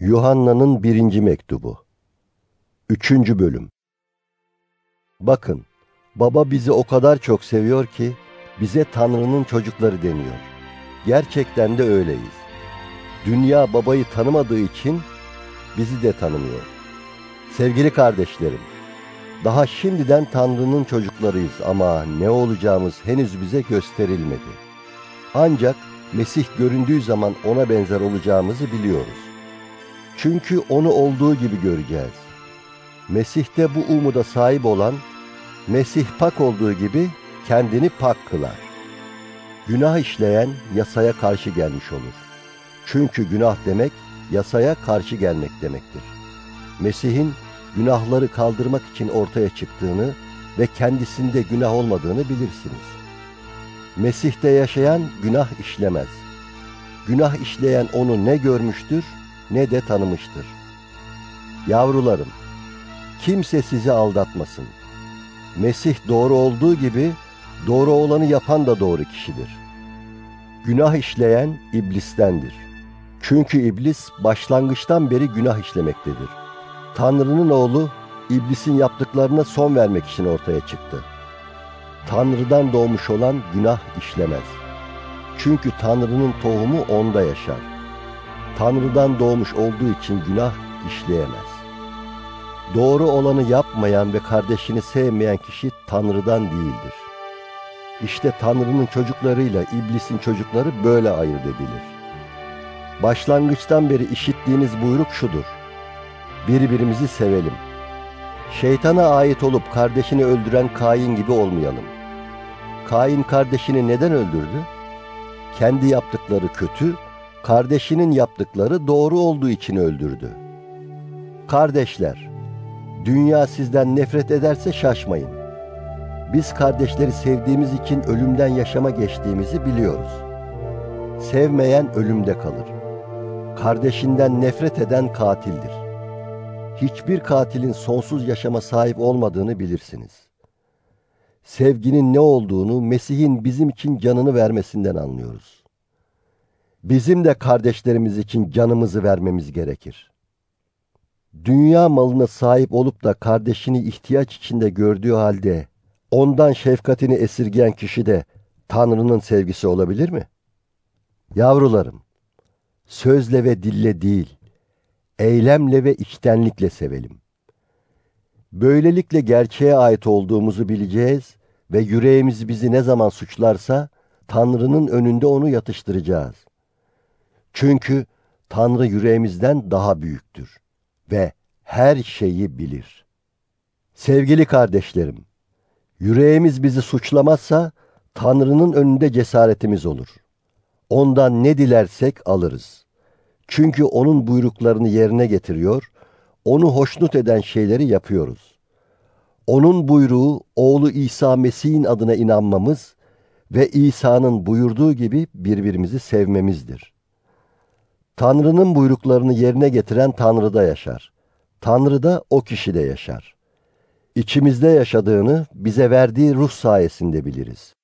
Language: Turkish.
Yuhanna'nın birinci mektubu. Üçüncü bölüm. Bakın, baba bizi o kadar çok seviyor ki, bize Tanrı'nın çocukları deniyor. Gerçekten de öyleyiz. Dünya babayı tanımadığı için bizi de tanımıyor. Sevgili kardeşlerim, daha şimdiden Tanrı'nın çocuklarıyız ama ne olacağımız henüz bize gösterilmedi. Ancak Mesih göründüğü zaman ona benzer olacağımızı biliyoruz. Çünkü onu olduğu gibi göreceğiz. Mesih'te bu umuda sahip olan, Mesih pak olduğu gibi kendini pak kılar. Günah işleyen yasaya karşı gelmiş olur. Çünkü günah demek, yasaya karşı gelmek demektir. Mesih'in günahları kaldırmak için ortaya çıktığını ve kendisinde günah olmadığını bilirsiniz. Mesih'te yaşayan günah işlemez. Günah işleyen onu ne görmüştür ne de tanımıştır. Yavrularım, kimse sizi aldatmasın. Mesih doğru olduğu gibi doğru olanı yapan da doğru kişidir. Günah işleyen iblistendir. Çünkü iblis başlangıçtan beri günah işlemektedir. Tanrı'nın oğlu iblisin yaptıklarına son vermek için ortaya çıktı. Tanrı'dan doğmuş olan günah işlemez. Çünkü Tanrı'nın tohumu onda yaşar. Tanrı'dan doğmuş olduğu için günah işleyemez. Doğru olanı yapmayan ve kardeşini sevmeyen kişi Tanrı'dan değildir. İşte Tanrı'nın çocuklarıyla iblisin çocukları böyle ayırt edilir. Başlangıçtan beri işittiğiniz buyruk şudur. Birbirimizi sevelim. Şeytana ait olup kardeşini öldüren Kain gibi olmayalım. Kain kardeşini neden öldürdü? Kendi yaptıkları kötü, kardeşinin yaptıkları doğru olduğu için öldürdü. Kardeşler, dünya sizden nefret ederse şaşmayın. Biz kardeşleri sevdiğimiz için ölümden yaşama geçtiğimizi biliyoruz. Sevmeyen ölümde kalır. Kardeşinden nefret eden katildir. Hiçbir katilin sonsuz yaşama sahip olmadığını bilirsiniz. Sevginin ne olduğunu Mesih'in bizim için canını vermesinden anlıyoruz. Bizim de kardeşlerimiz için canımızı vermemiz gerekir. Dünya malına sahip olup da kardeşini ihtiyaç içinde gördüğü halde ondan şefkatini esirgeyen kişi de Tanrı'nın sevgisi olabilir mi? Yavrularım, sözle ve dille değil, eylemle ve içtenlikle sevelim. Böylelikle gerçeğe ait olduğumuzu bileceğiz ve yüreğimiz bizi ne zaman suçlarsa Tanrı'nın önünde onu yatıştıracağız. Çünkü Tanrı yüreğimizden daha büyüktür ve her şeyi bilir. Sevgili kardeşlerim, yüreğimiz bizi suçlamazsa Tanrı'nın önünde cesaretimiz olur. Ondan ne dilersek alırız. Çünkü onun buyruklarını yerine getiriyor, onu hoşnut eden şeyleri yapıyoruz. Onun buyruğu oğlu İsa Mesih'in adına inanmamız ve İsa'nın buyurduğu gibi birbirimizi sevmemizdir. Tanrı'nın buyruklarını yerine getiren Tanrı'da yaşar. Tanrı da o kişide yaşar. İçimizde yaşadığını bize verdiği ruh sayesinde biliriz.